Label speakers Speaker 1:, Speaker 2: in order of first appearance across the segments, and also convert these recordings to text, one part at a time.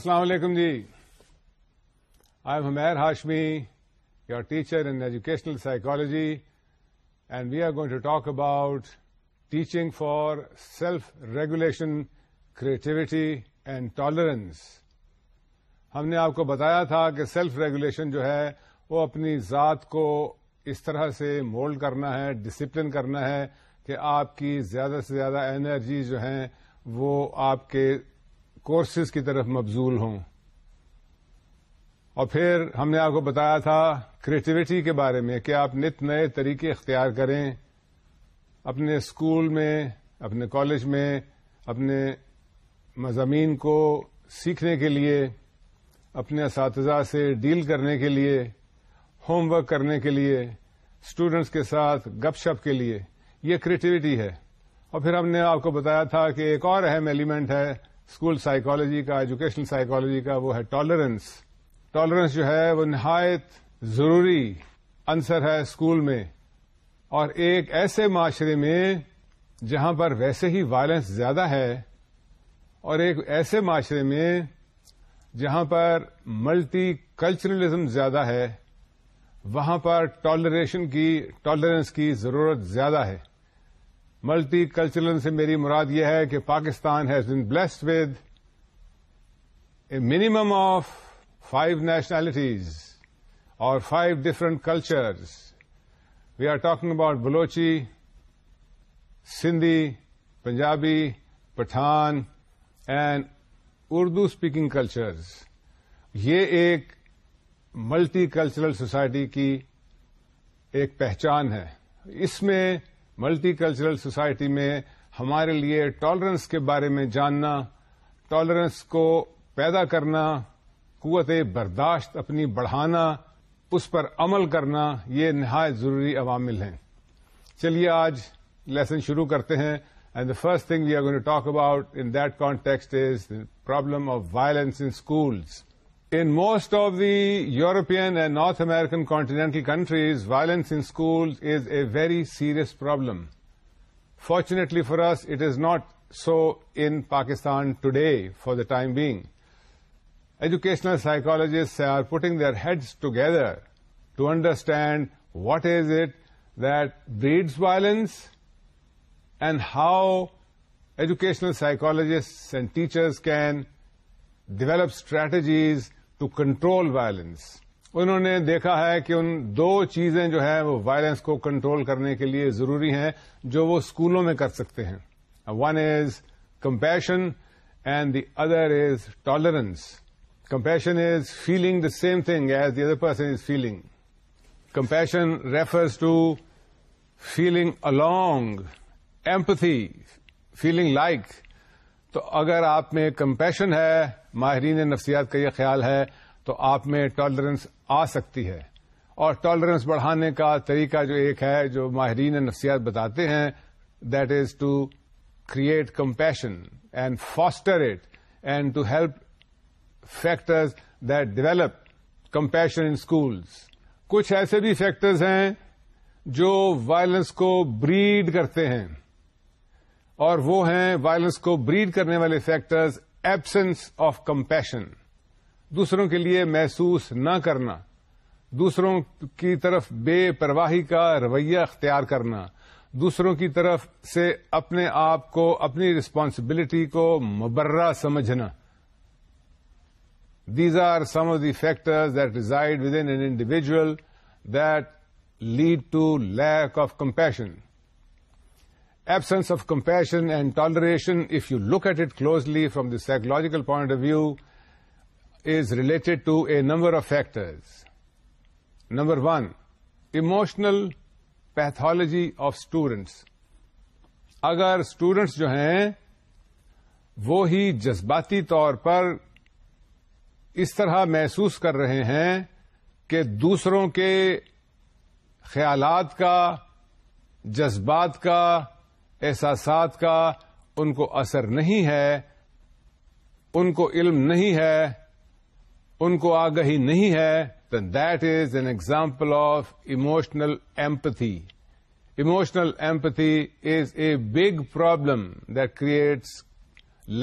Speaker 1: السلام علیکم جی I am ہمر Hashmi your teacher in educational psychology and we are going to talk about teaching for self regulation creativity and tolerance ہم نے آپ کو بتایا تھا کہ سیلف ریگولیشن جو ہے وہ اپنی ذات کو اس طرح سے مولڈ کرنا ہے ڈسپلن کرنا ہے کہ آپ کی زیادہ سے زیادہ انرجی جو ہیں وہ آپ کے کورسز کی طرف مبزول ہوں اور پھر ہم نے آپ کو بتایا تھا کریٹیوٹی کے بارے میں کہ آپ نت نئے طریقے اختیار کریں اپنے اسکول میں اپنے کالج میں اپنے مضامین کو سیکھنے کے لیے اپنے اساتذہ سے ڈیل کرنے کے لیے ہوم ورک کرنے کے لیے اسٹوڈینٹس کے ساتھ گپ شپ کے لیے یہ کریٹیوٹی ہے اور پھر ہم نے آپ کو بتایا تھا کہ ایک اور اہم ایلیمنٹ ہے اسکول سائیکالوجی کا ایجوکیشنل سائیکالوجی کا وہ ہے ٹالرنس ٹالرنس جو ہے وہ نہایت ضروری انصر ہے اسکول میں اور ایک ایسے معاشرے میں جہاں پر ویسے ہی وائلنس زیادہ ہے اور ایک ایسے معاشرے میں جہاں پر ملٹی کلچرلزم زیادہ ہے وہاں پر ٹالریشن کی ٹالرنس کی ضرورت زیادہ ہے ملٹی کلچرل سے میری مراد یہ ہے کہ Pakistan has been blessed with a minimum of five nationalities اور five different cultures we are talking about Balochi Sindhi Punjabi Pathan and Urdu speaking cultures یہ ایک ملٹی کلچرل سوسائٹی کی ایک پہچان ہے اس میں ملٹی کلچرل سوسائٹی میں ہمارے لیے ٹالرنس کے بارے میں جاننا ٹالرنس کو پیدا کرنا قوت برداشت اپنی بڑھانا اس پر عمل کرنا یہ نہایت ضروری عوامل ہیں چلیے آج لیسن شروع کرتے ہیں and the first thing we are going talk about in that context is problem of violence in schools In most of the European and North American continental countries, violence in schools is a very serious problem. Fortunately for us, it is not so in Pakistan today for the time being. Educational psychologists are putting their heads together to understand what is it that breeds violence and how educational psychologists and teachers can develop strategies to control violence انہوں نے دیکھا ہے کہ ان دو چیزیں جو ہے وہ violence کو کنٹرول کرنے کے لیے ضروری ہیں جو وہ اسکولوں میں کر سکتے ہیں one is compassion and the other is tolerance compassion is feeling the same thing as the other person is feeling compassion refers to feeling along empathy feeling like تو اگر آپ میں کمپیشن ہے ماہرین نفسیات کا یہ خیال ہے تو آپ میں ٹالرنس آ سکتی ہے اور ٹالرنس بڑھانے کا طریقہ جو ایک ہے جو ماہرین نفسیات بتاتے ہیں that is to create compassion and foster it and to help factors that develop compassion in schools کچھ ایسے بھی فیکٹرز ہیں جو وائلنس کو بریڈ کرتے ہیں اور وہ ہیں وائلنس کو بریڈ کرنے والے فیکٹرز ایبسنس آف کمپیشن دوسروں کے لیے محسوس نہ کرنا دوسروں کی طرف بے پرواہی کا رویہ اختیار کرنا دوسروں کی طرف سے اپنے آپ کو اپنی رسپانسبلٹی کو مبرہ سمجھنا these are some of the factors that reside with in individual that lead to lack of compassion absence of compassion and toleration if you look at it closely from the psychological point of view is related to a number of factors number one emotional pathology of students اگر students جو ہیں وہ ہی جذباتی طور پر اس طرح محسوس کر رہے ہیں کہ دوسروں کے خیالات کا جذبات کا احساسات کا ان کو اثر نہیں ہے ان کو علم نہیں ہے ان کو آگہی نہیں ہے then that is an example of emotional empathy emotional empathy is a big problem that creates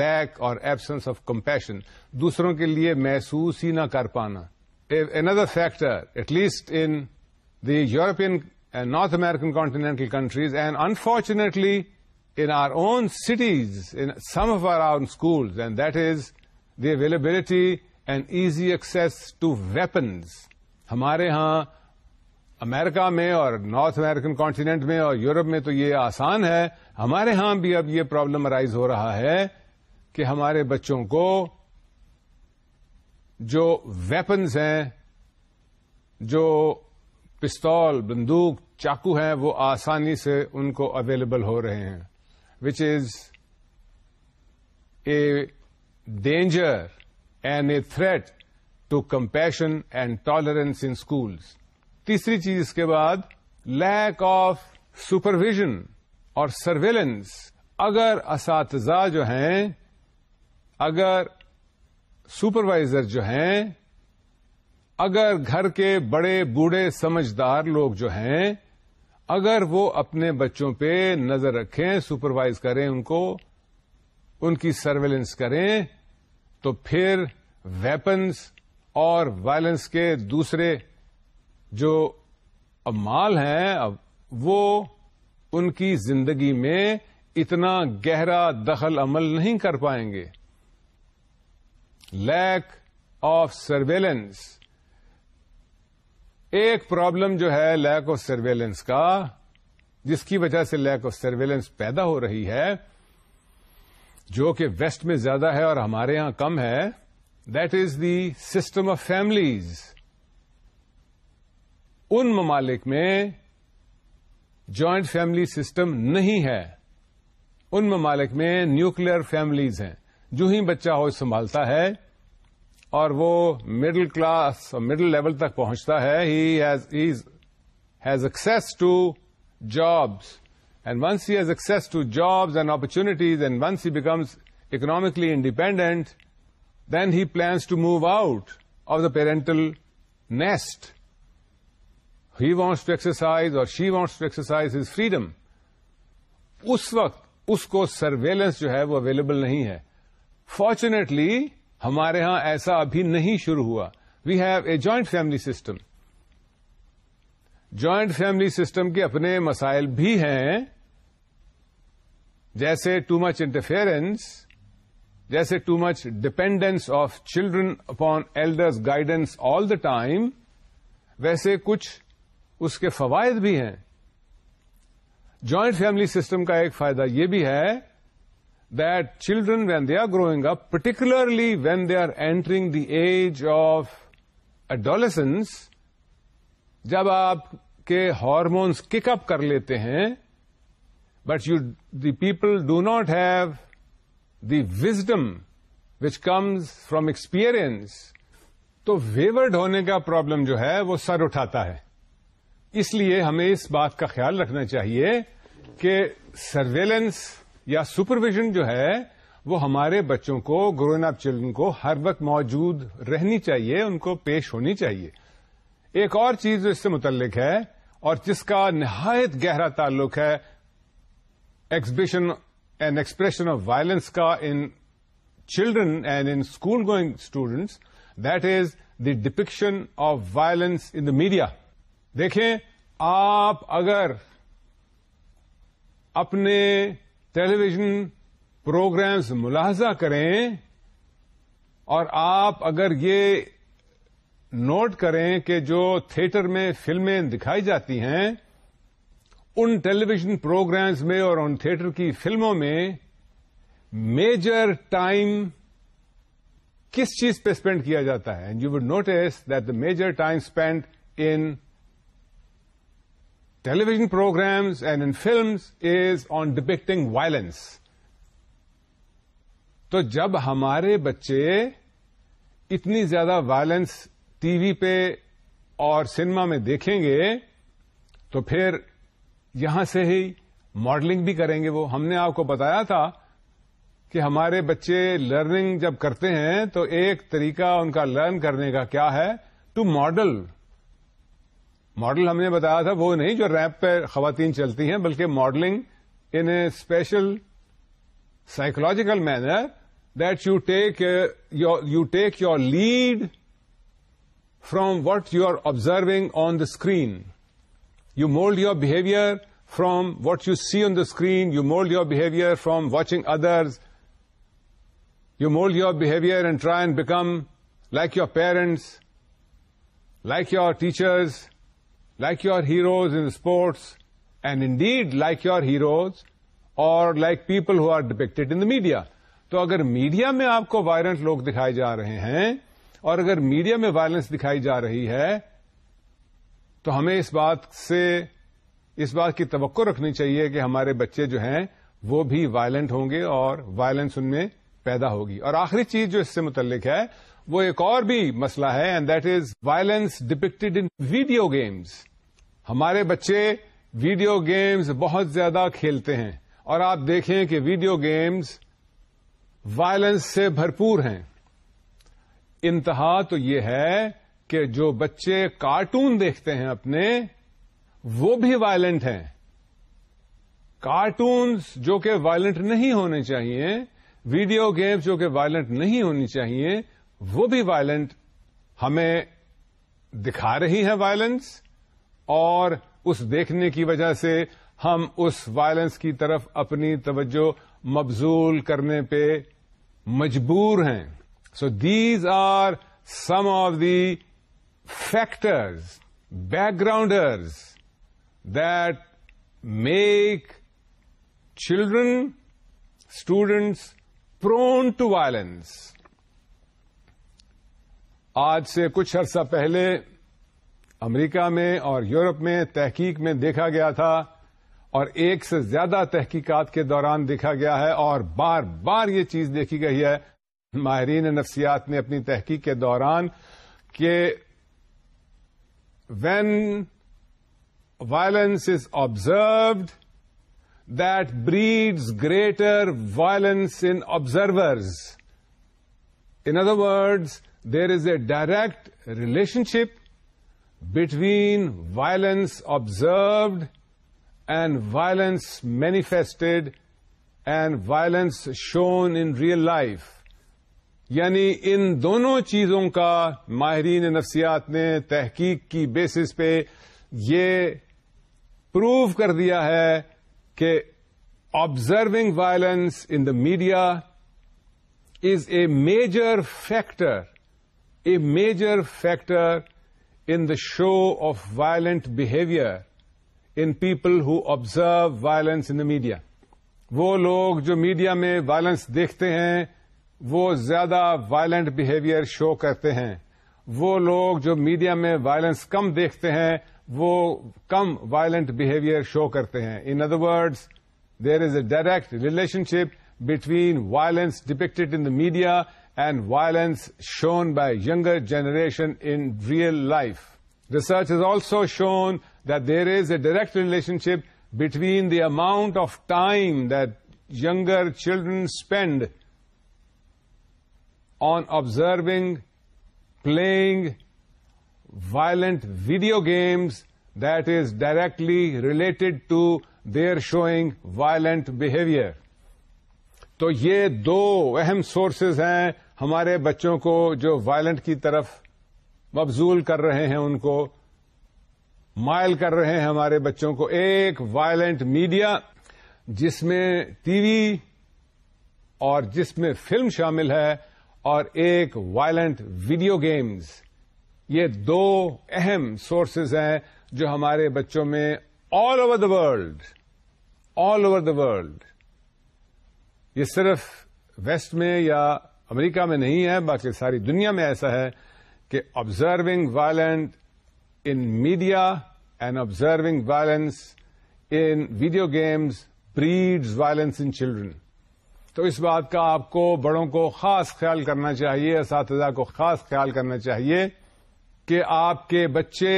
Speaker 1: lack اور ایبسنس آف کمپیشن دوسروں کے لیے محسوس ہی نہ کر پانا another factor at least in دیورپیئن North American continental countries and unfortunately in our own city some of our our school and that is the availability and easy access to weapons ہمارے یہاں America میں اور North American continent میں اور Europe میں تو یہ آسان ہے ہمارے یہاں بھی اب یہ پرابلم ارائیز ہو رہا ہے کہ ہمارے بچوں کو جو ویپنز ہیں جو پستول بندوق چاقو ہیں وہ آسانی سے ان کو اویلیبل ہو رہے ہیں which is a danger and a threat to compassion and tolerance in schools تیسری چیز اس کے بعد لیک آف سپرویژن اور سرویلنس اگر اساتذہ جو ہیں اگر سپروائزر جو ہیں اگر گھر کے بڑے بوڑھے سمجھدار لوگ جو ہیں اگر وہ اپنے بچوں پہ نظر رکھیں سپروائز کریں ان کو ان کی سرویلنس کریں تو پھر ویپنس اور وائلنس کے دوسرے جو مال ہیں وہ ان کی زندگی میں اتنا گہرا دخل عمل نہیں کر پائیں گے لیک آف سرویلنس ایک پرابلم جو ہے لیک آف سرویلنس کا جس کی وجہ سے لیک آف سرویلنس پیدا ہو رہی ہے جو کہ ویسٹ میں زیادہ ہے اور ہمارے یہاں کم ہے that is the system of families ان ممالک میں جوائنٹ فیملی سسٹم نہیں ہے ان ممالک میں نیوکلیر فیملیز ہیں جو ہی بچہ ہو سنبھالتا ہے اور وہ مڈل کلاس اور مڈل لیول تک پہنچتا ہے has access to jobs and once he has access to jobs and opportunities and once he becomes economically independent then he plans to move out of the parental nest he wants to exercise اور she wants to exercise his freedom اس وقت اس کو surveillance جو ہے وہ available نہیں ہے فارچونیٹلی ہمارے ہاں ایسا ابھی نہیں شروع ہوا we have a joint family system joint family system کے اپنے مسائل بھی ہیں جیسے ٹو مچ انٹرفیئرنس جیسے too much dependence of children upon elders guidance all the time ویسے کچھ اس کے فوائد بھی ہیں جوائنٹ فیملی سسٹم کا ایک فائدہ یہ بھی ہے that children when they are growing up, particularly when they are entering the age of adolescence, جب آپ کے ہارمونس کک اپ کر لیتے ہیں but you the people do not have دیزڈ which comes from experience تو ویورڈ ہونے کا پرابلم جو ہے وہ سر اٹھاتا ہے اس لیے ہمیں اس بات کا خیال رکھنا چاہیے کہ سرویلنس یا سپرویژن جو ہے وہ ہمارے بچوں کو گروئن اپ چلڈرن کو ہر وقت موجود رہنی چاہیے ان کو پیش ہونی چاہیے ایک اور چیز جو اس سے متعلق ہے اور جس کا نہایت گہرا تعلق ہے exhibition and expression of violence کا in children and in school going students that is the depiction of violence in the media دیکھیں آپ اگر اپنے ٹیلی ویژن پروگرامس ملاحظہ کریں اور آپ اگر یہ نوٹ کریں کہ جو تھیٹر میں فلمیں دکھائی جاتی ہیں ان ٹیلی ویژن پروگرامس میں اور ان تھیٹر کی فلموں میں میجر ٹائم کس چیز پہ اسپینڈ کیا جاتا ہے you would notice that the major time spend in television and and films is is on violence. Violence تو جب ہمارے بچے اتنی زیادہ وائلنس ٹی وی پہ اور سنیما میں دیکھیں گے تو پھر یہاں سے ہی ماڈلنگ بھی کریں گے وہ ہم نے آپ کو بتایا تھا کہ ہمارے بچے لرننگ جب کرتے ہیں تو ایک طریقہ ان کا لرن کرنے کا کیا ہے ٹو ماڈل ماڈل ہم نے بتایا تھا وہ نہیں جو ریپ پہ خواتین چلتی ہیں بلکہ modelling in a special psychological manner that you take you take your lead from what you are observing on the screen you mould your behaviour from what you see on the screen you mould your behaviour from watching others you mould your behaviour and try and become like your parents like your teachers like your heroes in sports and like like your heroes اور like people are depicted in the media تو اگر media میں آپ کو violent لوگ دکھائے جا رہے ہیں اور اگر میڈیا میں وائلنس دکھائی جا رہی ہے تو ہمیں اس بات سے اس بات کی توقع رکھنی چاہیے کہ ہمارے بچے جو ہیں وہ بھی وائلنٹ ہوں گے اور وائلنس ان میں پیدا ہوگی اور آخری چیز جو اس سے متعلق ہے وہ ایک اور بھی مسئلہ ہے and that is violence depicted in video games ہمارے بچے ویڈیو گیمز بہت زیادہ کھیلتے ہیں اور آپ دیکھیں کہ ویڈیو گیمز وائلنس سے بھرپور ہیں انتہا تو یہ ہے کہ جو بچے کارٹون دیکھتے ہیں اپنے وہ بھی وائلنٹ ہیں کارٹونز جو کہ وائلنٹ نہیں ہونے چاہیے ویڈیو گیمز جو کہ وائلنٹ نہیں ہونی چاہیے وہ بھی وائلنٹ ہمیں دکھا رہی ہیں وائلنس اور اس دیکھنے کی وجہ سے ہم اس وائلنس کی طرف اپنی توجہ مبزول کرنے پہ مجبور ہیں so these are some of the factors backgrounders that make children students prone to violence آج سے کچھ عرصہ پہلے امریکہ میں اور یورپ میں تحقیق میں دیکھا گیا تھا اور ایک سے زیادہ تحقیقات کے دوران دیکھا گیا ہے اور بار بار یہ چیز دیکھی گئی ہے ماہرین نفسیات نے اپنی تحقیق کے دوران کہ when violence is observed that breeds greater violence in observers in other words there is a direct relationship between violence observed and violence manifest and violence shown in real life یعنی ان دونوں چیزوں کا ماہرین نفسیات نے تحقیق کی بیسس پہ یہ پروو کر دیا ہے کہ observing violence in the media is a major factor a major factor in the show of violent behavior in people who observe violence in the media. وہ لوگ جو میڈیا میں وائلنس دیکھتے ہیں وہ زیادہ وائلنٹ بہیویئر شو کرتے ہیں وہ لوگ جو میڈیا میں وائلنس کم دیکھتے ہیں وہ کم وائلنٹ بہیویئر شو کرتے ہیں in other words there is a direct relationship between violence depicted in the media and violence shown by یگر generation in real life research is also shown that there is a direct relationship between the amount of time that یگر children spend on observing playing violent video games that is directly related to there شوئنگ violent behaviour تو یہ دو اہم sources ہیں ہمارے بچوں کو جو violent کی طرف مبزول کر رہے ہیں ان کو مائل کر رہے ہیں ہمارے بچوں کو ایک وائلنٹ میڈیا جس میں ٹی وی اور جس میں فلم شامل ہے اور ایک وائلنٹ ویڈیو گیمز یہ دو اہم سورسز ہیں جو ہمارے بچوں میں all over the world all over the world یہ صرف ویسٹ میں یا امریکہ میں نہیں ہے باقی ساری دنیا میں ایسا ہے کہ observing violent in media and observing violence in video games breeds violence in children تو اس بات کا آپ کو بڑوں کو خاص خیال کرنا چاہیے اساتذہ کو خاص خیال کرنا چاہیے کہ آپ کے بچے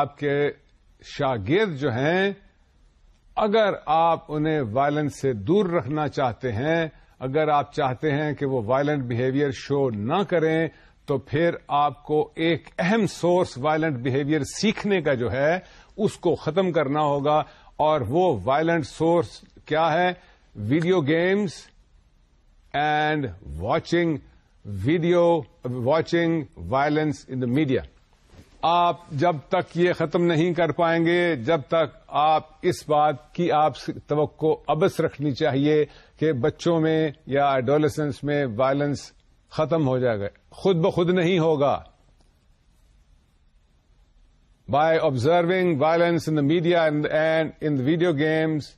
Speaker 1: آپ کے شاگرد جو ہیں اگر آپ انہیں وائلنس سے دور رکھنا چاہتے ہیں اگر آپ چاہتے ہیں کہ وہ وائلنٹ بہیویئر شو نہ کریں تو پھر آپ کو ایک اہم سورس وائلنٹ بہیویئر سیکھنے کا جو ہے اس کو ختم کرنا ہوگا اور وہ وائلنٹ سورس کیا ہے video games and watching video watching violence in the media آپ جب تک یہ ختم نہیں کر پائیں گے جب تک آپ اس بات کی آپ توقع ابس رکھنی چاہیے کہ بچوں میں یا ایڈولسنس میں وائلنس ختم ہو جائے گا خود بخود نہیں ہوگا by observing violence in the media and in video games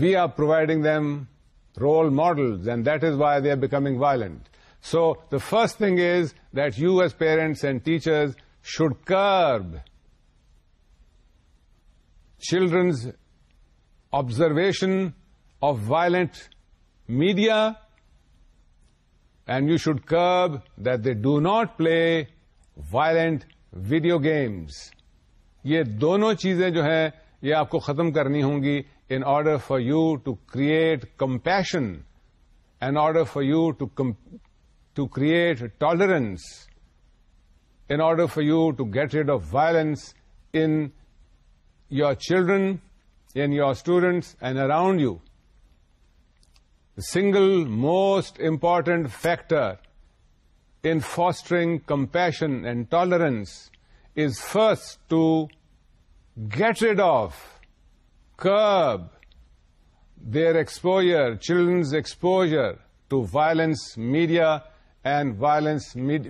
Speaker 1: we are providing them role model and that is why they are becoming violent so the first thing is that you as parents and teachers should curb children's observation of violent media and you should curb that they do not play violent video games یہ دونوں چیزیں جو ہیں یہ آپ کو ختم کرنی ہوں گی in order for you to create compassion and order for you to to create tolerance in order for you to get rid of violence in your children, in your students, and around you. The single most important factor in fostering compassion and tolerance is first to get rid of, curb their exposure, children's exposure to violence, media, and violence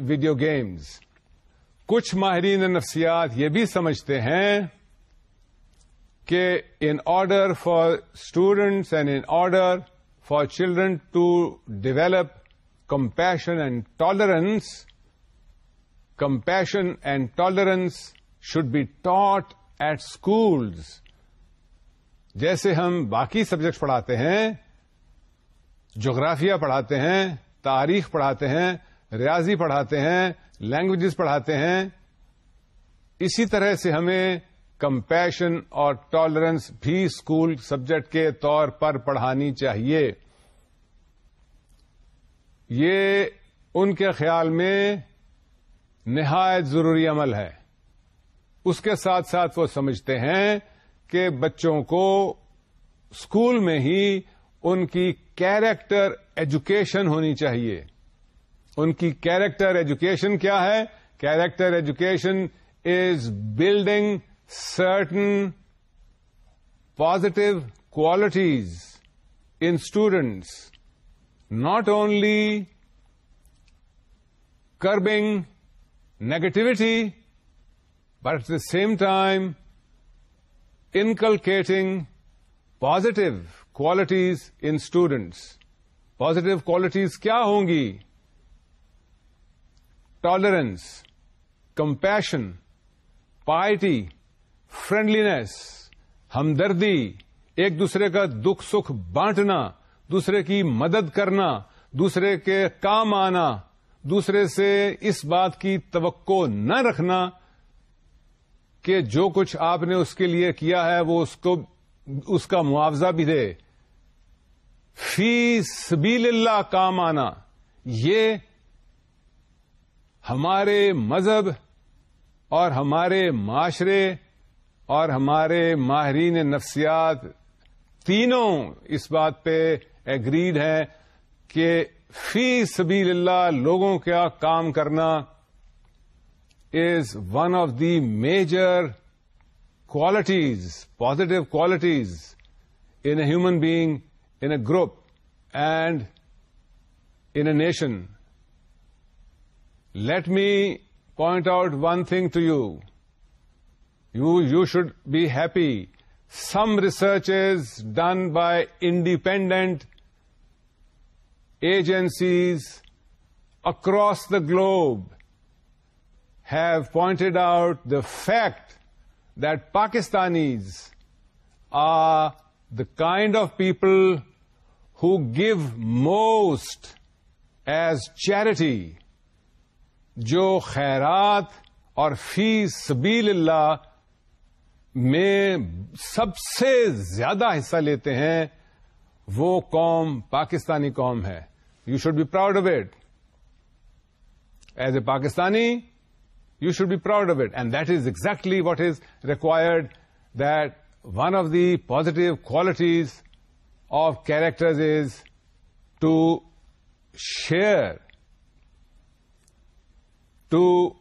Speaker 1: video games کچھ ماہرین نفسیات یہ بھی سمجھتے ہیں کہ in order for students and in order for children to develop compassion and tolerance compassion and tolerance should be taught at schools جیسے ہم باقی سبجیکٹ پڑھاتے ہیں جغرافیہ پڑھاتے ہیں تاریخ پڑھاتے ہیں ریاضی پڑھاتے ہیں لینگویجز پڑھاتے ہیں اسی طرح سے ہمیں کمپیشن اور ٹالرنس بھی اسکول سبجیکٹ کے طور پر پڑھانی چاہیے یہ ان کے خیال میں نہایت ضروری عمل ہے اس کے ساتھ ساتھ وہ سمجھتے ہیں کہ بچوں کو اسکول میں ہی ان کی کیریکٹر ایجوکیشن ہونی چاہیے ان کی کیریکٹر ایجوکیشن کیا ہے character education is building certain positive qualities in students not only curbing negativity but at the same time inculcating positive qualities in students positive qualities کیا ہوں گی ٹالرنس کمپیشن پائٹی فرینڈلینس ہمدردی ایک دوسرے کا دکھ سکھ بانٹنا دوسرے کی مدد کرنا دوسرے کے کام آنا دوسرے سے اس بات کی توقع نہ رکھنا کہ جو کچھ آپ نے اس کے لیے کیا ہے وہ اس کو اس کا معاوضہ بھی دے فی سبیل اللہ کام آنا یہ ہمارے مذہب اور ہمارے معاشرے اور ہمارے ماہرین نفسیات تینوں اس بات پہ ایگریڈ ہیں کہ فی سبیل اللہ لوگوں کا کام کرنا is one of the major qualities positive qualities in a human being in a group, and in a nation. Let me point out one thing to you. You should be happy. Some research is done by independent agencies across the globe have pointed out the fact that Pakistanis are the kind of people who give most as charity جو خیرات اور فی سبیل اللہ میں سب سے زیادہ حصہ لیتے ہیں وہ قوم پاکستانی قوم ہے you should be proud of it as a Pakistani you should be proud of it and that is exactly what is required that one of the positive qualities of characters is to share, to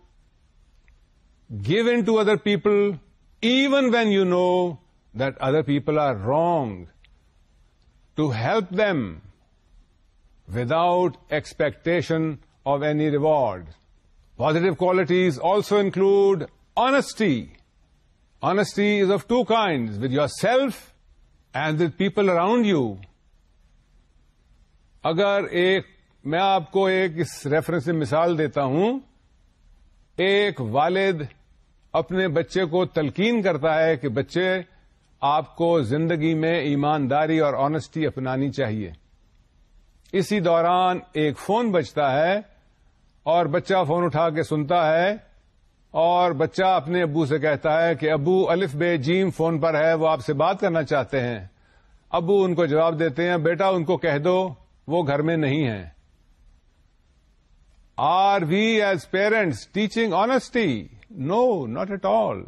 Speaker 1: give in to other people, even when you know that other people are wrong, to help them without expectation of any reward. Positive qualities also include honesty. Honesty is of two kinds, with yourself and with people around you اگر ایک میں آپ کو ایک اس reference سے مثال دیتا ہوں ایک والد اپنے بچے کو تلقین کرتا ہے کہ بچے آپ کو زندگی میں ایمانداری اور آنےسٹی اپنانی چاہیے اسی دوران ایک فون بچتا ہے اور بچہ فون اٹھا کے سنتا ہے اور بچہ اپنے ابو سے کہتا ہے کہ ابو الف بے جیم فون پر ہے وہ آپ سے بات کرنا چاہتے ہیں ابو ان کو جواب دیتے ہیں بیٹا ان کو کہہ دو وہ گھر میں نہیں ہے are we as parents teaching honesty no not at all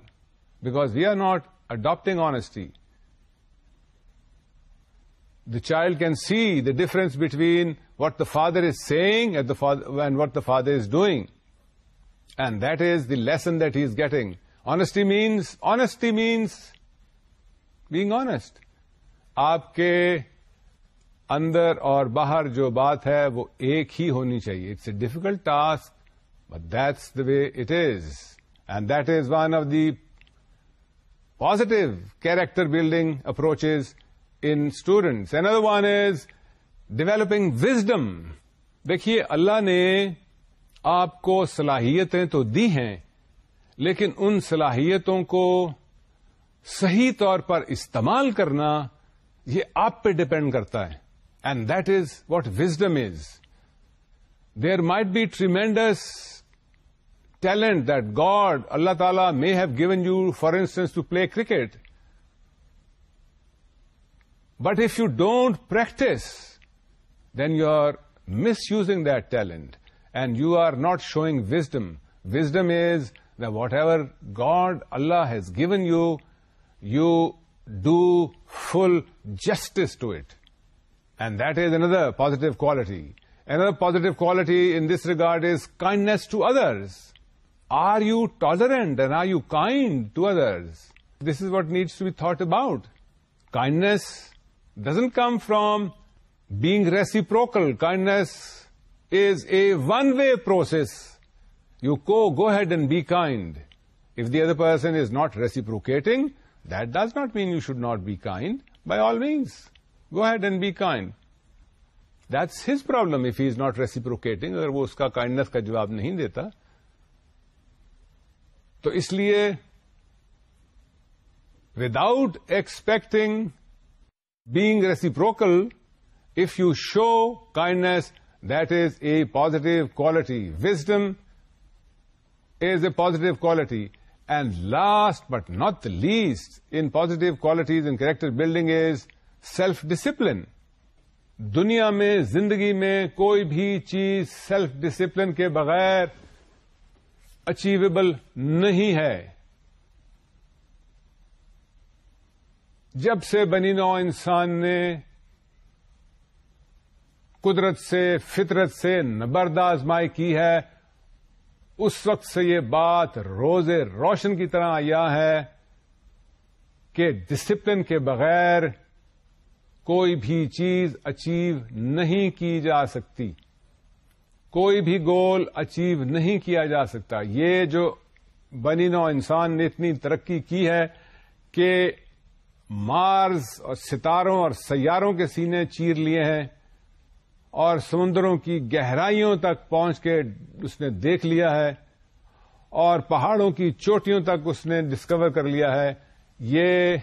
Speaker 1: because we are not adapting honesty the child can see the difference between what the father is saying and what the father is doing and that is the reason that as getting honesty means honesty means being honest آپ کے اندر اور باہر جو بات ہے وہ ایک ہی ہونی چاہیے it's a difficult task but that's the way it is and that is one of the positive character building approaches in students N other one is developing wisdom دیکھیے اللہ نے آپ کو صلاحیتیں تو دی ہیں لیکن ان صلاحیتوں کو صحیح طور پر استعمال کرنا یہ آپ پہ ڈپینڈ کرتا ہے and that is what wisdom is there might be tremendous talent that God اللہ تعالی may have given you for instance to play cricket but if you don't practice then you are misusing that talent and you are not showing wisdom. Wisdom is that whatever God, Allah has given you, you do full justice to it. And that is another positive quality. Another positive quality in this regard is kindness to others. Are you tolerant and are you kind to others? This is what needs to be thought about. Kindness doesn't come from being reciprocal. Kindness is a one way process you go go ahead and be kind if the other person is not reciprocating that does not mean you should not be kind by all means go ahead and be kind that's his problem if he is not reciprocating اگر وہ اس کا کائڈنیس کا جواب نہیں دیتا تو اس لیے without expecting back reciprocal if you show kindness that is a quality. Quality wisdom is a quality. Quality and last but not least in positive qualities in character building is self discipline دنیا میں زندگی میں کوئی بھی چیز self discipline کے بغیر achievable نہیں ہے جب سے بنی نو انسان نے قدرت سے فطرت سے نبرد آزمائی کی ہے اس وقت سے یہ بات روز روشن کی طرح آیا ہے کہ ڈسپلن کے بغیر کوئی بھی چیز اچیو نہیں کی جا سکتی کوئی بھی گول اچیو نہیں کیا جا سکتا یہ جو بنی نو انسان نے اتنی ترقی کی ہے کہ مارز اور ستاروں اور سیاروں کے سینے چیر لیے ہیں اور سمندروں کی گہرائیوں تک پہنچ کے اس نے دیکھ لیا ہے اور پہاڑوں کی چوٹیوں تک اس نے ڈسکور کر لیا ہے یہ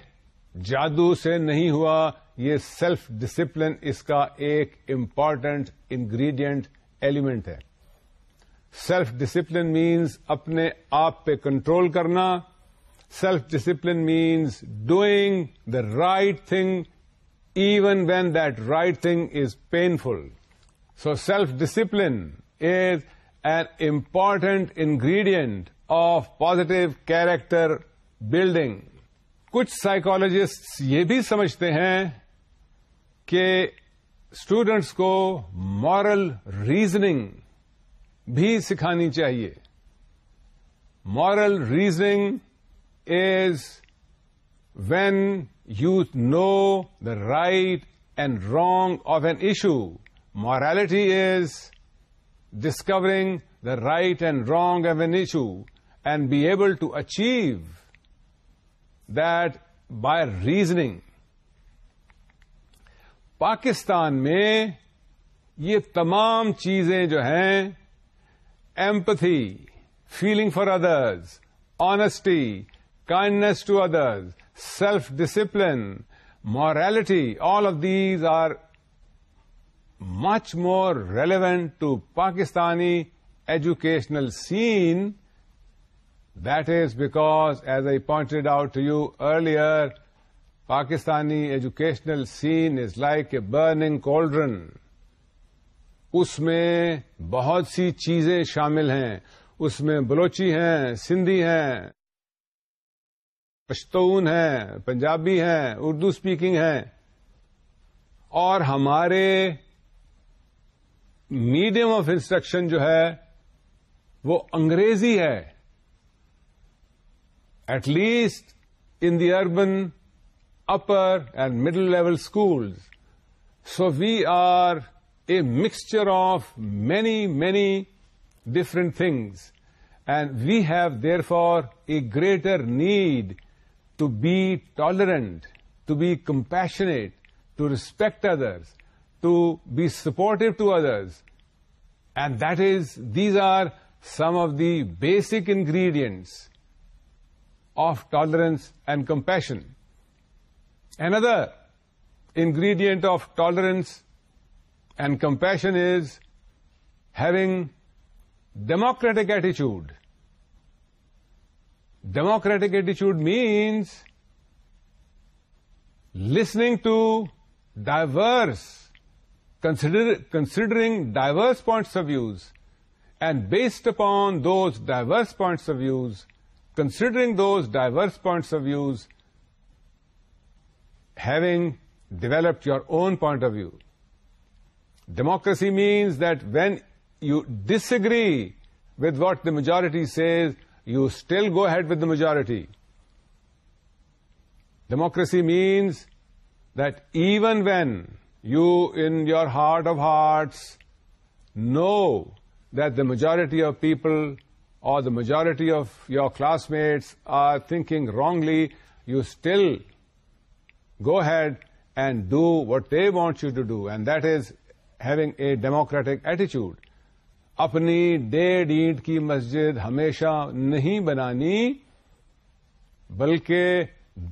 Speaker 1: جادو سے نہیں ہوا یہ سیلف ڈسپلن اس کا ایک امپارٹینٹ انگریڈینٹ ایلیمنٹ ہے سیلف ڈسپلن مینز اپنے آپ پہ کنٹرول کرنا self discipline means doing the right thing even when that right thing is painful so self discipline is an important ingredient of positive character building کچھ psychologist یہ بھی سمجھتے ہیں کہ اسٹوڈنٹس کو مارل ریزننگ بھی سکھانی چاہیے moral reasoning is when you know the right and wrong of an issue morality is discovering the right and wrong of an issue and be able to achieve that by reasoning. Pakistan میں یہ تمام چیزیں جو ہیں empathy feeling for others honesty kindness to others self discipline morality all of these are much more relevant to Pakistani educational scene. That is because, as I pointed out to you earlier, Pakistani educational scene is like a burning cauldron. اس میں بہت سی چیزیں شامل ہیں اس میں بلوچی ہیں سندھی ہیں پشتون ہیں پنجابی ہیں اردو سپیکنگ ہیں اور ہمارے میڈیم آف انسٹرکشن جو ہے وہ انگریزی ہے at least in the urban upper and middle level schools so we are a mixture of many many different things and we have there for a greater need to be tolerant to be compassionate to respect others to be supportive to others. And that is, these are some of the basic ingredients of tolerance and compassion. Another ingredient of tolerance and compassion is having democratic attitude. Democratic attitude means listening to diverse Considering diverse points of views, and based upon those diverse points of views, having developed your own point of view. Democracy means that when you disagree with what the majority says, you still go ahead with the majority. Democracy means that even when you in your hard of hearts know that the majority of people or the majority of your classmates are thinking wrongly you still go ahead and do what they want you to do and that is having a democratic ایٹیچیوڈ اپنی ڈیڑھ اینٹ کی مسجد ہمیشہ نہیں بنانی بلکہ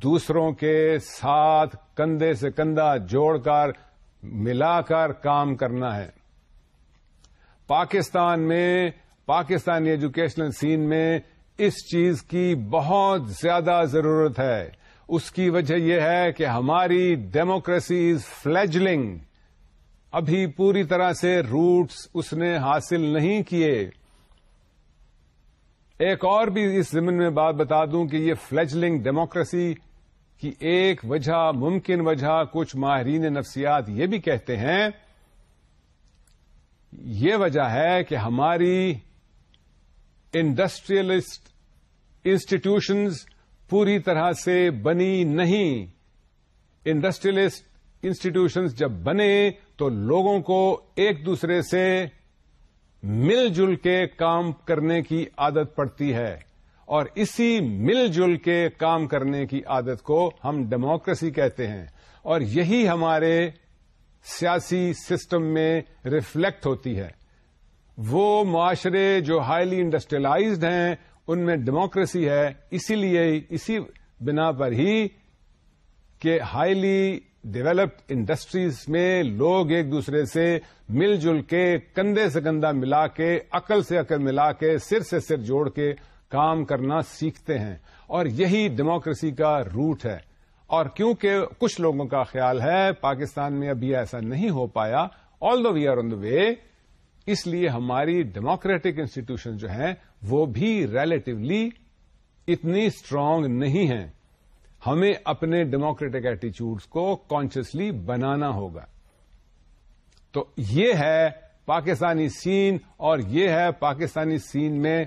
Speaker 1: دوسروں کے ساتھ کندھے سے کندھا جوڑ کر ملا کر کام کرنا ہے پاکستان میں پاکستانی ایجوکیشنل سین میں اس چیز کی بہت زیادہ ضرورت ہے اس کی وجہ یہ ہے کہ ہماری ڈیموکریسی از فلیجلنگ ابھی پوری طرح سے روٹس اس نے حاصل نہیں کیے ایک اور بھی اس زمین میں بات بتا دوں کہ یہ فلیجلنگ ڈیموکریسی ایک وجہ ممکن وجہ کچھ ماہرین نفسیات یہ بھی کہتے ہیں یہ وجہ ہے کہ ہماری انڈسٹریلسٹ انسٹیٹیوشنز پوری طرح سے بنی نہیں انڈسٹریلسٹ انسٹیٹیوشنز جب بنے تو لوگوں کو ایک دوسرے سے مل جل کے کام کرنے کی عادت پڑتی ہے اور اسی مل جل کے کام کرنے کی عادت کو ہم ڈیموکریسی کہتے ہیں اور یہی ہمارے سیاسی سسٹم میں ریفلیکٹ ہوتی ہے وہ معاشرے جو ہائیلی انڈسٹریلائزڈ ہیں ان میں ڈیموکریسی ہے اسی لیے اسی بنا پر ہی کہ ہائیلی ڈیولپڈ انڈسٹریز میں لوگ ایک دوسرے سے مل جل کے کندھے سے کندھا ملا کے عقل سے عقل ملا کے سر سے سر جوڑ کے کام کرنا سیکھتے ہیں اور یہی ڈیموکریسی کا روٹ ہے اور کیونکہ کچھ لوگوں کا خیال ہے پاکستان میں ابھی ایسا نہیں ہو پایا although we are on the way اس لیے ہماری ڈیموکریٹک انسٹیٹیوشن جو ہیں وہ بھی ریلیٹولی اتنی اسٹرانگ نہیں ہیں ہمیں اپنے ڈیموکریٹک ایٹیچیوڈس کو کانشیسلی بنانا ہوگا تو یہ ہے پاکستانی سین اور یہ ہے پاکستانی سین میں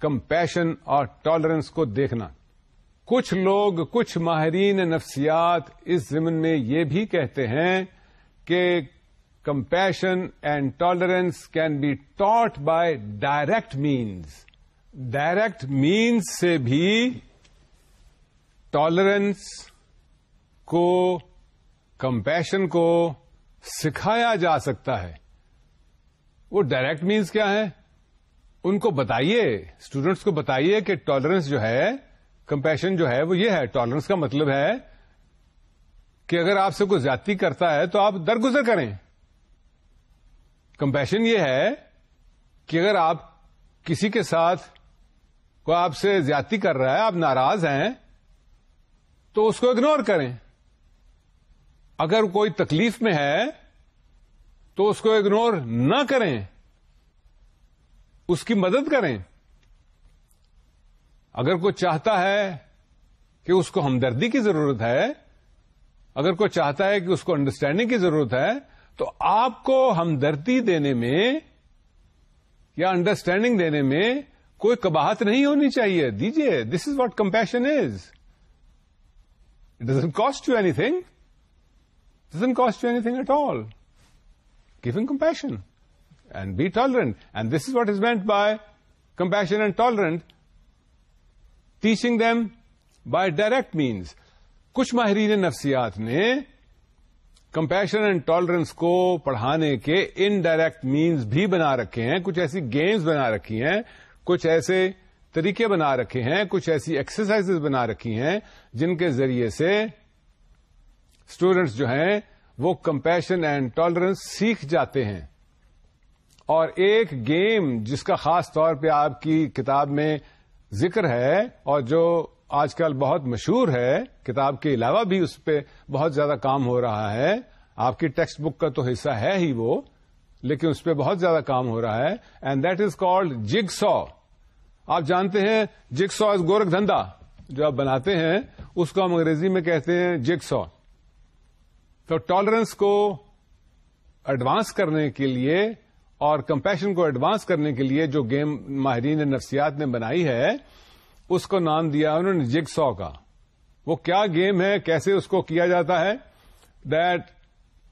Speaker 1: کمپیشن اور ٹالرنس کو دیکھنا کچھ لوگ کچھ ماہرین نفسیات اس ضمن میں یہ بھی کہتے ہیں کہ compassion and tolerance can be taught by direct means direct means سے بھی ٹالرنس کو کمپیشن کو سکھایا جا سکتا ہے وہ ڈائریکٹ مینز کیا ہے ان کو بتائیے اسٹوڈینٹس کو بتائیے کہ ٹالرنس جو ہے کمپیشن جو ہے وہ یہ ہے ٹالرنس کا مطلب ہے کہ اگر آپ سے کوئی زیادتی کرتا ہے تو آپ درگزر کریں کمپیشن یہ ہے کہ اگر آپ کسی کے ساتھ آپ سے زیادتی کر رہا ہے آپ ناراض ہیں تو اس کو اگنور کریں اگر کوئی تکلیف میں ہے تو اس کو اگنور نہ کریں اس کی مدد کریں اگر کوئی چاہتا ہے کہ اس کو ہمدردی کی ضرورت ہے اگر کوئی چاہتا ہے کہ اس کو انڈرسٹینڈنگ کی ضرورت ہے تو آپ کو ہمدردی دینے میں یا انڈرسٹینڈنگ دینے میں کوئی کباہت نہیں ہونی چاہیے دیجیے this is what compassion is it doesn't cost you anything doesn't cost you anything at all giving compassion and be tolerant and this is what is meant by compassion and tolerant teaching them by direct means کچھ ماہرین نفسیات نے compassion and tolerance کو پڑھانے کے indirect means بھی بنا رکھے ہیں کچھ ایسی گیمز بنا رکھی ہیں کچھ ایسے طریقے بنا رکھے ہیں کچھ ایسی ایکسرسائز بنا رکھی ہیں جن کے ذریعے سے اسٹوڈینٹس جو ہیں وہ کمپیشن اینڈ ٹالرنس سیکھ جاتے ہیں اور ایک گیم جس کا خاص طور پہ آپ کی کتاب میں ذکر ہے اور جو آج کل بہت مشہور ہے کتاب کے علاوہ بھی اس پہ بہت زیادہ کام ہو رہا ہے آپ کی ٹیکسٹ بک کا تو حصہ ہے ہی وہ لیکن اس پہ بہت زیادہ کام ہو رہا ہے and that is called jigsaw آپ جانتے ہیں جگ سو از گورکھ دھندا جو آپ بناتے ہیں اس کو ہم انگریزی میں کہتے ہیں جگ سو تو ٹالرنس کو ایڈوانس کرنے کے لیے اور کمپیشن کو ایڈوانس کرنے کے لیے جو گیم ماہرین نفسیات نے بنائی ہے اس کو نام دیا انہوں نے جگ سو کا وہ کیا گیم ہے کیسے اس کو کیا جاتا ہے that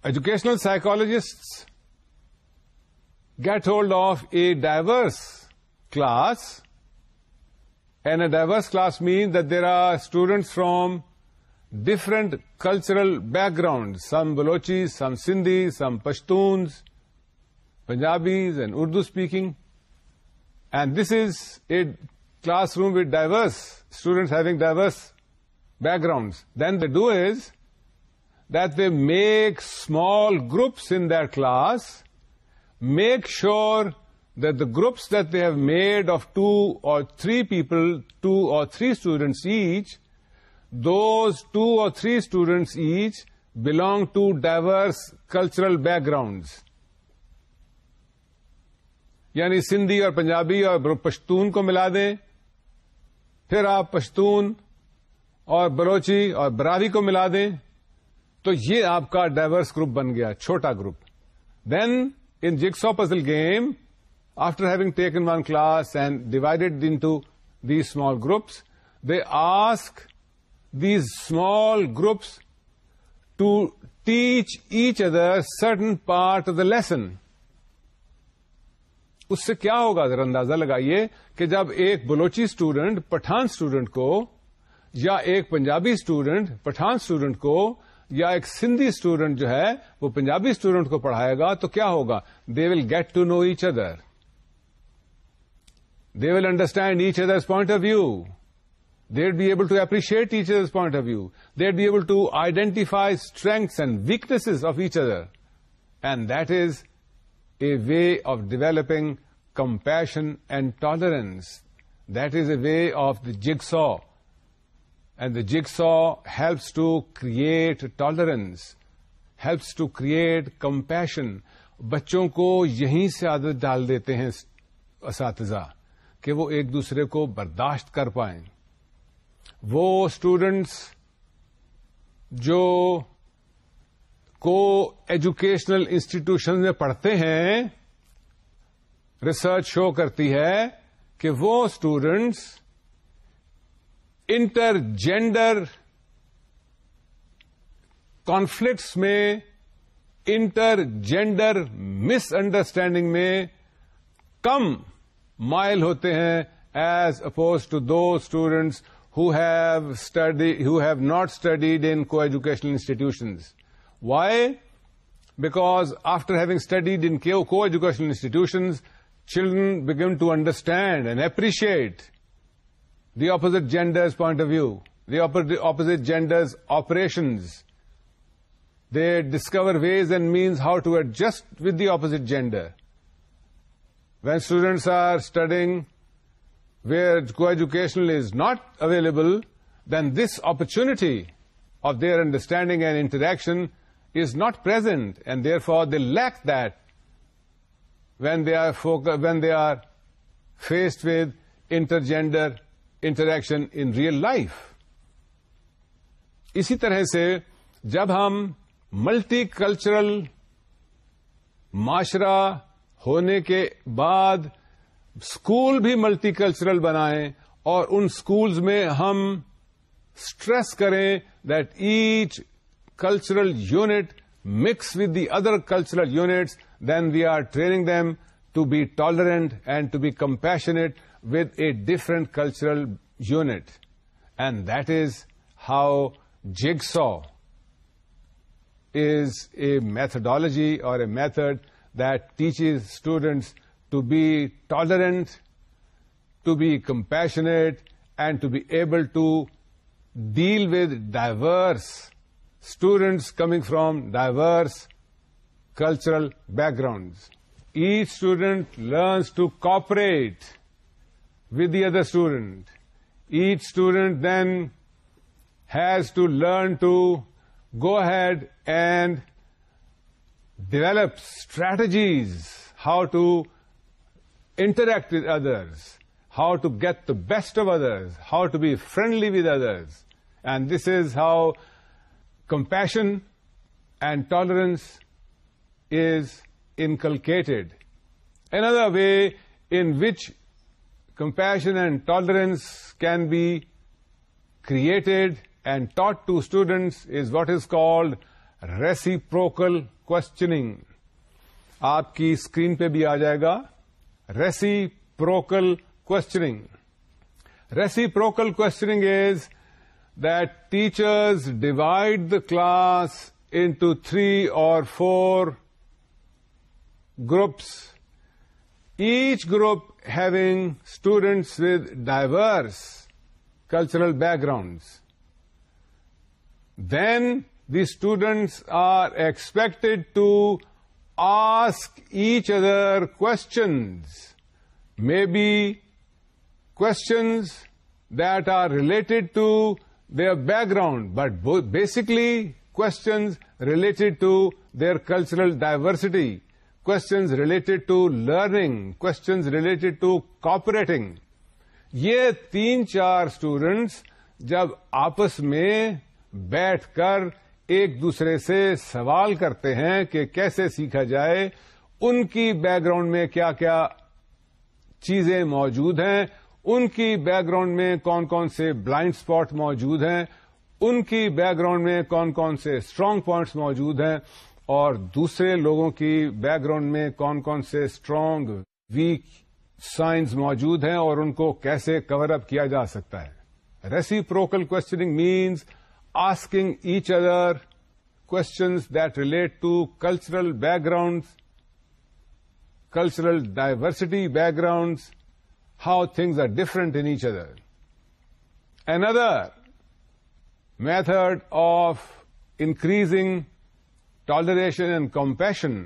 Speaker 1: educational psychologist get hold of a diverse class and a diverse class mean that there are students from different cultural background some Balochi some Sindhi some Pashtuns Punjabis and Urdu speaking. And this is a classroom with diverse students having diverse backgrounds. Then they do is that they make small groups in their class, make sure that the groups that they have made of 2 or 3 people, 2 or 3 students each, those 2 or 3 students each belong to diverse cultural backgrounds. یعنی سندھی اور پنجابی اور پشتون کو ملا دیں پھر آپ پشتون اور بلوچی اور براوی کو ملا دیں تو یہ آپ کا ڈائورس گروپ بن گیا چھوٹا group then jigsaw puzzle game after having taken one class and divided into the small groups they ask the small groups to teach each other certain part of the lesson اس سے کیا ہوگا ذرا اندازہ لگائیے کہ جب ایک بلوچی اسٹوڈنٹ پٹھان اسٹوڈنٹ کو یا ایک پنجابی اسٹوڈنٹ پٹھان اسٹوڈنٹ کو یا ایک سندھی اسٹوڈنٹ جو ہے وہ پنجابی اسٹوڈنٹ کو پڑھائے گا تو کیا ہوگا they will get to know each other they will understand each other point of view there be able to appreciate others point of view there be able to identify strengths and weakness of each other and that is a way of developing compassion and tolerance that is a way of the jigsaw and the jigsaw helps to create tolerance helps to create compassion بچوں کو یہیں سے عادت ڈال دیتے ہیں اساتذہ کہ وہ ایک دوسرے کو برداشت کر پائیں وہ اسٹوڈنٹس جو کو ایجوکیشنل انسٹیٹیوشن میں پڑھتے ہیں ریسرچ شو کرتی ہے کہ وہ اسٹوڈنٹس انٹر جینڈر کانفلکٹس میں انٹر جینڈر مس انڈرسٹینڈنگ میں کم مائل ہوتے ہیں as oppose to do students have have not studied in کو educational institutions Why? Because after having studied in co-educational institutions, children begin to understand and appreciate the opposite gender's point of view, the opposite gender's operations. They discover ways and means how to adjust with the opposite gender. When students are studying where co-educational is not available, then this opportunity of their understanding and interaction is not present and therefore for they lack that when they are when they are faced with intergender interaction in real life اسی طرح سے جب ہم multi cultural معاشرہ ہونے کے بعد school بھی ملٹی کلچرل بنائیں اور ان اسکولز میں ہم اسٹریس کریں that each cultural unit mix with the other cultural units, then we are training them to be tolerant and to be compassionate with a different cultural unit. And that is how Jigsaw is a methodology or a method that teaches students to be tolerant, to be compassionate, and to be able to deal with diverse students coming from diverse cultural backgrounds. Each student learns to cooperate with the other student. Each student then has to learn to go ahead and develop strategies, how to interact with others, how to get the best of others, how to be friendly with others. And this is how compassion and tolerance is inculcated N other way which compassion and tolerance can be created and taught to students is what is called reciprocal questioning آپ کی screen پہ بھی آ جائے گا reciprocal questioning reciprocal questioning is that teachers divide the class into 3 or 4 groups, each group having students with diverse cultural backgrounds. Then the students are expected to ask each other questions, maybe questions that are related to their background but basically questions related to their cultural diversity questions related to learning questions related to cooperating یہ تین چار students جب آپس میں بیٹھ کر ایک دوسرے سے سوال کرتے ہیں کہ کیسے سیکھا جائے ان کی بیک گراؤنڈ میں کیا کیا چیزیں موجود ہیں ان کی بیک گراؤنڈ میں کون کون سے بلائنڈ اسپاٹ موجود ہیں ان کی بیک گراؤنڈ میں کون کون سے اسٹرانگ پوائنٹس موجود ہیں اور دوسرے لوگوں کی بیک گراؤنڈ میں کون کون سے اسٹرانگ ویک سائنز موجود ہیں اور ان کو کیسے کور اپ کیا جا سکتا ہے reciprocal questioning means asking each other questions that relate to cultural background cultural diversity backgrounds how things are different in each other. Another method of increasing toleration and compassion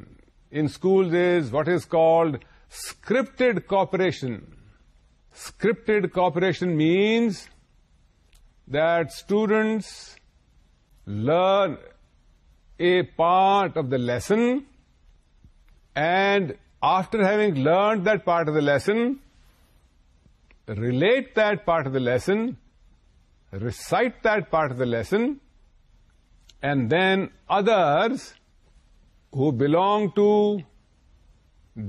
Speaker 1: in schools is what is called scripted cooperation. Scripted cooperation means that students learn a part of the lesson, and after having learned that part of the lesson, relate that part of the lesson, recite that part of the lesson, and then others who belong to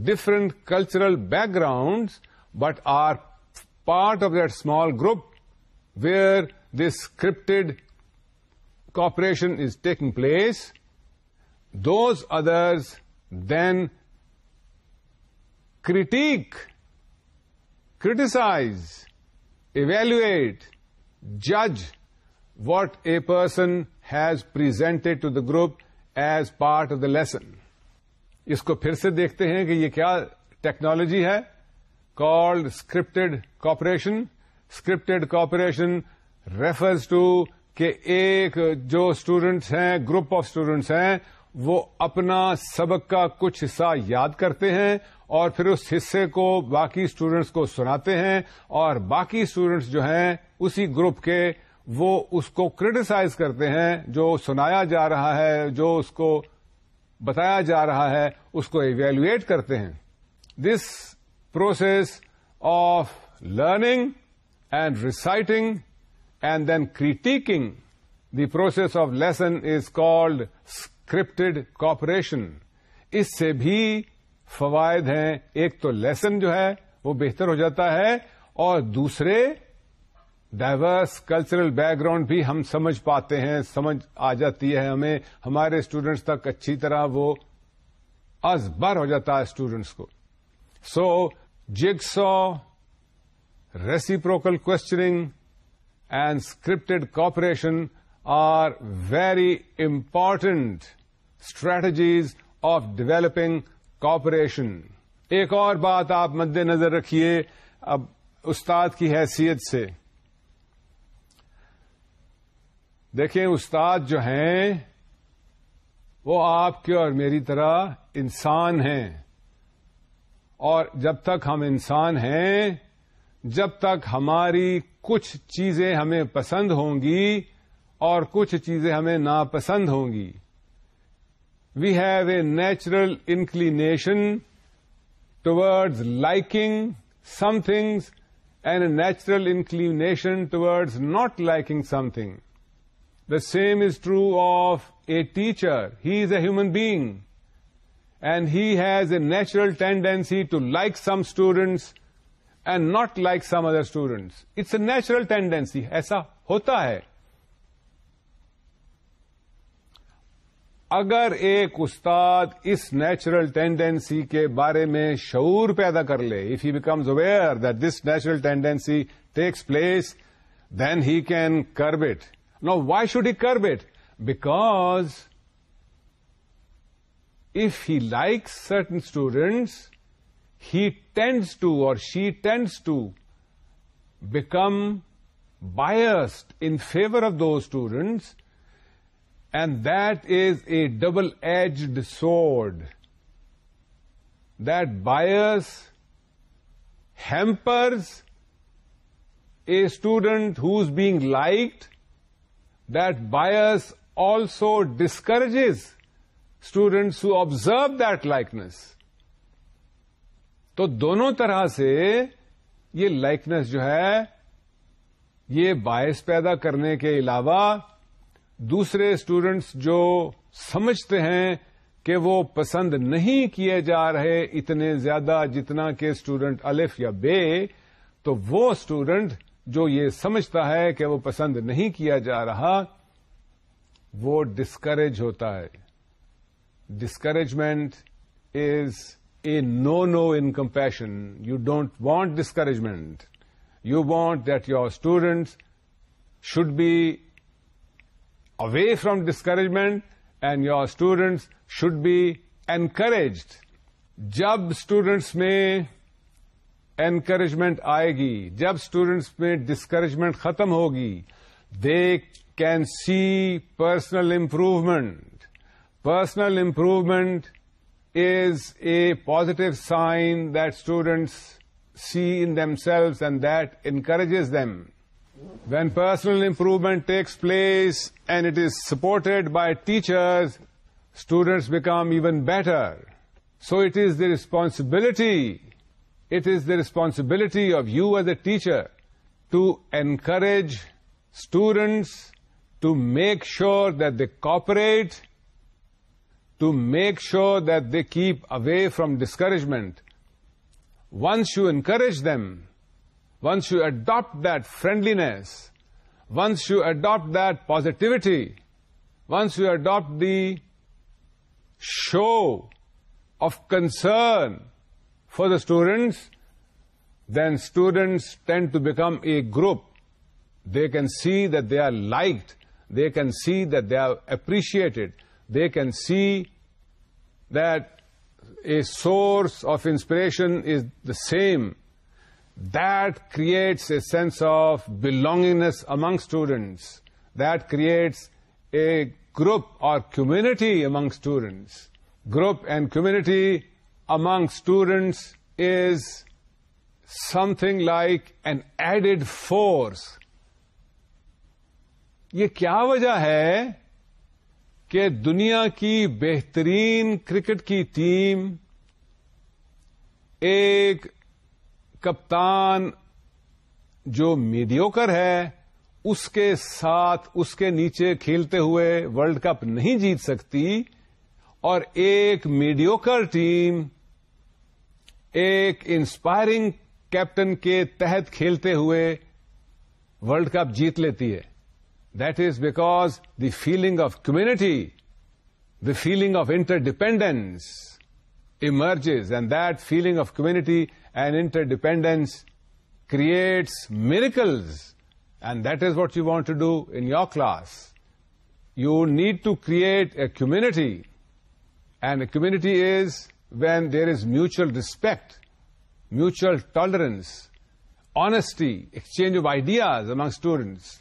Speaker 1: different cultural backgrounds but are part of that small group where this scripted cooperation is taking place, those others then critique criticize, evaluate جج what a person has presented to the group as part of the lesson. اس کو پھر سے دیکھتے ہیں کہ یہ کیا ٹیکنالوجی ہے called scripted corporation scripted corporation refers to کہ ایک جو اسٹوڈینٹس ہیں گروپ آف اسٹوڈینٹس ہیں وہ اپنا سبق کا کچھ حصہ یاد کرتے ہیں اور پھر اس حصے کو باقی اسٹوڈینٹس کو سناتے ہیں اور باقی اسٹوڈینٹس جو ہیں اسی گروپ کے وہ اس کو کریٹیسائز کرتے ہیں جو سنایا جا رہا ہے جو اس کو بتایا جا رہا ہے اس کو ایویلویٹ کرتے ہیں this process of learning and reciting and then critiquing the process of lesson is called scripted cooperation اس سے بھی فوائد ہیں ایک تو لیسن جو ہے وہ بہتر ہو جاتا ہے اور دوسرے ڈائورس کلچرل بیک گراؤنڈ بھی ہم سمجھ پاتے ہیں سمجھ آ جاتی ہے ہمیں ہمارے اسٹوڈنٹس تک اچھی طرح وہ از بر ہو جاتا ہے اسٹوڈینٹس کو سو جگ سو reciprocal questioning and scripted cooperation are very important strategies of developing cooperation ایک اور بات آپ مد نظر رکھیے اب استاد کی حیثیت سے دیکھیں استاد جو ہیں وہ آپ کے اور میری طرح انسان ہیں اور جب تک ہم انسان ہیں جب تک ہماری کچھ چیزیں ہمیں پسند ہوں گی اور کچھ چیزیں ہمیں ناپسند ہوں گی we have a natural inclination towards liking some things and a natural inclination towards not liking some thing the same is true of a teacher he is a human being and he has a natural tendency to like some students and not like some other students it's a natural tendency ایسا ہوتا ہے اگر ایک استاد اس natural tendency کے بارے میں شعور پیدا کر لے if he becomes aware that this natural tendency takes place then he can curb it نا why should he curb it because if he like certain students he tends to or she tends to become biased in favour of those students and that is a double edged sword that bias hampers a student his being liked that bias also discourages students who observe that likeness تو دونوں طرح سے یہ likeness جو ہے یہ باعث پیدا کرنے کے علاوہ دوسرے اسٹوڈینٹس جو سمجھتے ہیں کہ وہ پسند نہیں کیے جا رہے اتنے زیادہ جتنا کہ اسٹوڈنٹ الف یا بے تو وہ اسٹوڈینٹ جو یہ سمجھتا ہے کہ وہ پسند نہیں کیا جا رہا وہ ڈسکریج ہوتا ہے discouragement is a no no in compassion you don't want discouragement you want that your students should be away from discouragement and your students should be encouraged جب اسٹڈنٹس میں اینکریجمنٹ آئے گی جب اسٹوڈنٹس میں discouragement ختم ہوگی they can see personal improvement personal improvement is a positive sign that students see in themselves and that encourages them When personal improvement takes place and it is supported by teachers, students become even better. So it is the responsibility of you as a teacher to encourage students to make sure that they cooperate, to make sure that they keep away from discouragement. Once you encourage them, once you adopt that friendliness, once you adopt that positivity, once you adopt the show of concern for the students, then students tend to become a group. They can see that they are liked. They can see that they are appreciated. They can see that a source of inspiration is the same that creates a sense of belongingness among students that creates a group or community among students group and community among students is some like an added force یہ کیا وجہ ہے کہ دنیا کی بہترین cricket کی team ایک کپتان جو میڈیوکر ہے اس کے ساتھ اس کے نیچے کھیلتے ہوئے ورلڈ کپ نہیں جیت سکتی اور ایک میڈیوکر ٹیم ایک انسپائرنگ کیپٹن کے تحت کھیلتے ہوئے ورلڈ کپ جیت لیتی ہے that is because the feeling of community the feeling of interdependence emerges and that feeling of community and interdependence creates miracles and that is what you want to do in your class you need to create a community and a community is when there is mutual respect mutual tolerance honesty exchange of ideas among students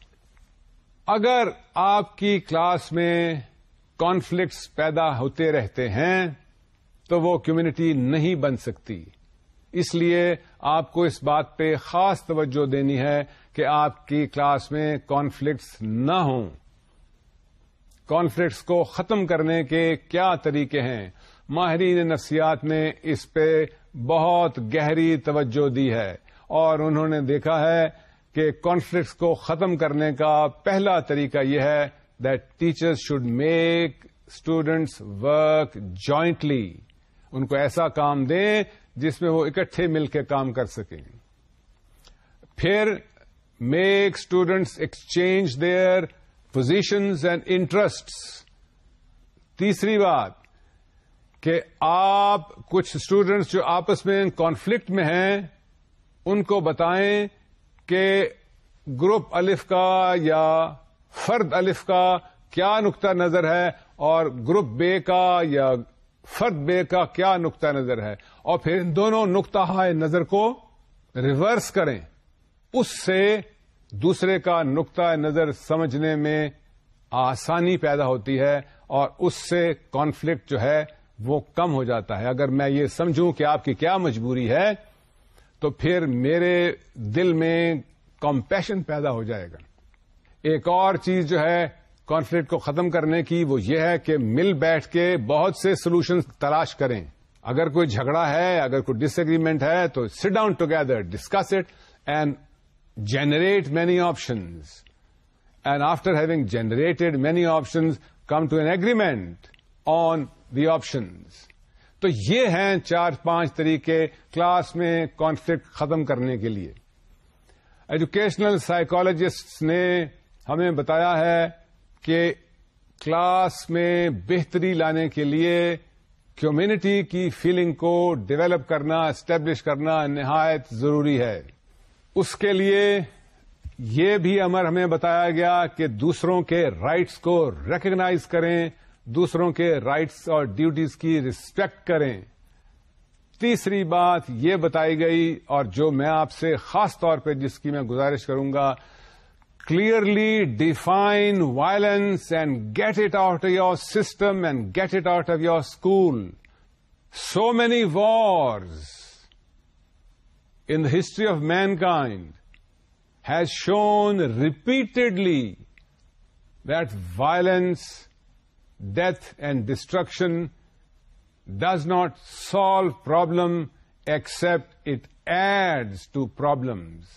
Speaker 1: اگر آپ کی class میں conflicts پیدا ہوتے رہتے ہیں تو وہ کمیونٹی نہیں بن سکتی اس لیے آپ کو اس بات پہ خاص توجہ دینی ہے کہ آپ کی کلاس میں کانفلکٹس نہ ہوں کانفلکٹس کو ختم کرنے کے کیا طریقے ہیں ماہرین نفسیات نے اس پہ بہت گہری توجہ دی ہے اور انہوں نے دیکھا ہے کہ کانفلکٹس کو ختم کرنے کا پہلا طریقہ یہ ہے that teacher should make students work jointly ان کو ایسا کام دیں جس میں وہ اکٹھے مل کے کام کر سکیں پھر make students exchange their positions and interest تیسری بات کہ آپ کچھ اسٹوڈینٹس جو آپس میں کانفلکٹ میں ہیں ان کو بتائیں کہ گروپ الف کا یا فرد الف کا کیا نقطہ نظر ہے اور گروپ بے کا یا فرد بے کا کیا نقطہ نظر ہے اور پھر ان دونوں نقطہ نظر کو ریورس کریں اس سے دوسرے کا نقطہ نظر سمجھنے میں آسانی پیدا ہوتی ہے اور اس سے کانفلکٹ جو ہے وہ کم ہو جاتا ہے اگر میں یہ سمجھوں کہ آپ کی کیا مجبوری ہے تو پھر میرے دل میں کمپیشن پیدا ہو جائے گا ایک اور چیز جو ہے کانفلکٹ کو ختم کرنے کی وہ یہ ہے کہ مل بیٹھ کے بہت سے سولوشن تلاش کریں اگر کوئی جھگڑا ہے اگر کوئی ڈس ایگریمنٹ ہے تو sit down together discuss it and generate many options and after having generated many options come to an agreement on the options تو یہ ہیں چار پانچ طریقے کلاس میں کانفلکٹ ختم کرنے کے لیے ایجوکیشنل سائیکالوجسٹ نے ہمیں بتایا ہے کہ کلاس میں بہتری لانے کے لیے کمیونٹی کی فیلنگ کو ڈیولپ کرنا اسٹیبلش کرنا نہایت ضروری ہے اس کے لیے یہ بھی امر ہمیں بتایا گیا کہ دوسروں کے رائٹس کو ریکگنائز کریں دوسروں کے رائٹس اور ڈیوٹیز کی رسپیکٹ کریں تیسری بات یہ بتائی گئی اور جو میں آپ سے خاص طور پہ جس کی میں گزارش کروں گا Clearly define violence and get it out of your system and get it out of your school. So many wars in the history of mankind has shown repeatedly that violence, death and destruction does not solve problem except it adds to problems.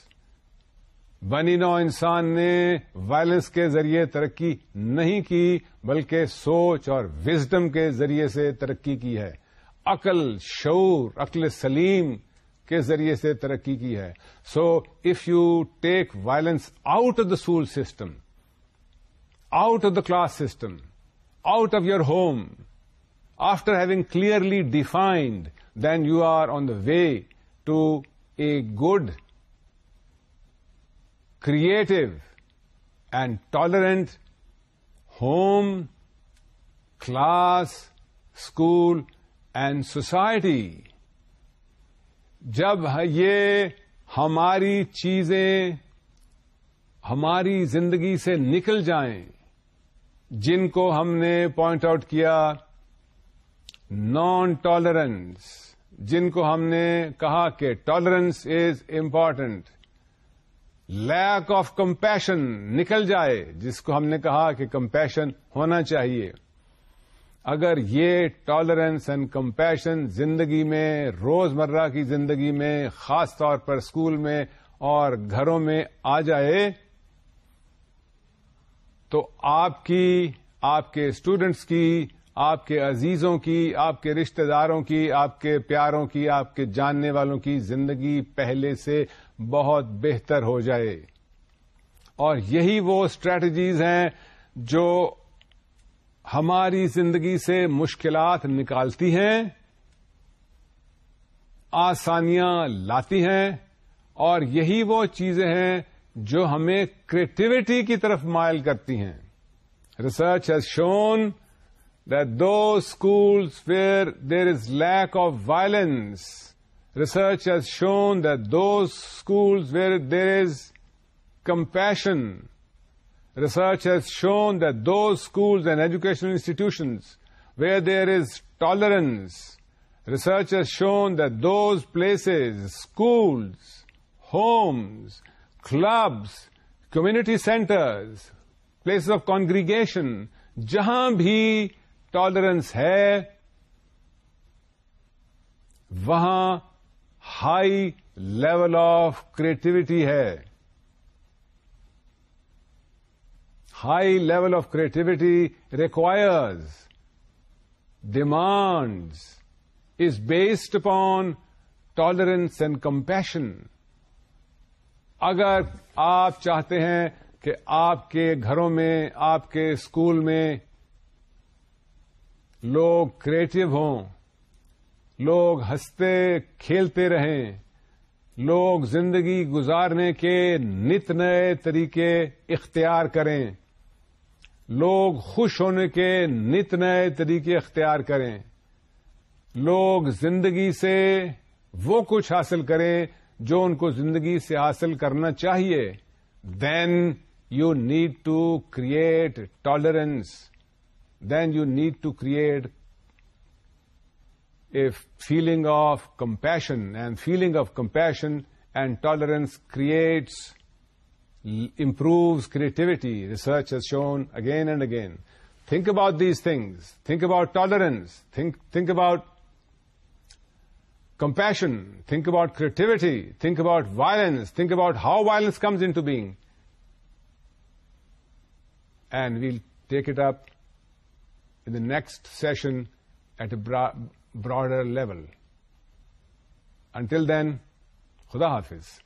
Speaker 1: بنی نو انسان نے violence کے ذریعے ترقی نہیں کی بلکہ سوچ اور وزڈم کے ذریعے سے ترقی کی ہے عقل شعور عقل سلیم کے ذریعے سے ترقی کی ہے so if you take violence out of the school system out of the class system out of your home after having clearly defined then you are on the way to a good creative and tolerant home class school and society جب یہ ہماری چیزیں ہماری زندگی سے نکل جائیں جن کو ہم نے پوائنٹ آؤٹ کیا نان ٹالرنس جن کو ہم نے کہا کہ tolerance is important lack of compassion نکل جائے جس کو ہم نے کہا کہ کمپیشن ہونا چاہیے اگر یہ ٹالرنس اینڈ کمپیشن زندگی میں روزمرہ کی زندگی میں خاص طور پر اسکول میں اور گھروں میں آ جائے تو آپ کی آپ کے اسٹوڈینٹس کی آپ کے عزیزوں کی آپ کے رشتہ داروں کی آپ کے پیاروں کی آپ کے جاننے والوں کی زندگی پہلے سے بہت بہتر ہو جائے اور یہی وہ اسٹریٹجیز ہیں جو ہماری زندگی سے مشکلات نکالتی ہیں آسانیاں لاتی ہیں اور یہی وہ چیزیں ہیں جو ہمیں کریٹیوٹی کی طرف مائل کرتی ہیں research has shown schools where there is lack of violence research has shown the those schools where there is compassion research has shown the those schools and educational institutions where there is tolerance research has shown the those places schools homes clubs community centres places of congregation جہاں بھی tolerance ہے وہاں high level of creativity ہے high level of creativity requires demands is based upon tolerance and compassion اگر آپ چاہتے ہیں کہ آپ کے گھروں میں آپ کے اسکول میں لوگ کریٹو ہوں لوگ ہنستے کھیلتے رہیں لوگ زندگی گزارنے کے نت نئے طریقے اختیار کریں لوگ خوش ہونے کے نت نئے طریقے اختیار کریں لوگ زندگی سے وہ کچھ حاصل کریں جو ان کو زندگی سے حاصل کرنا چاہیے then you need to create tolerance then you need to create a feeling of compassion, and feeling of compassion and tolerance creates, improves creativity. Research has shown again and again. Think about these things. Think about tolerance. Think about compassion. Think about creativity. Think about violence. Think about how violence comes into being. And we'll take it up in the next session at a broader level until then خدا حافظ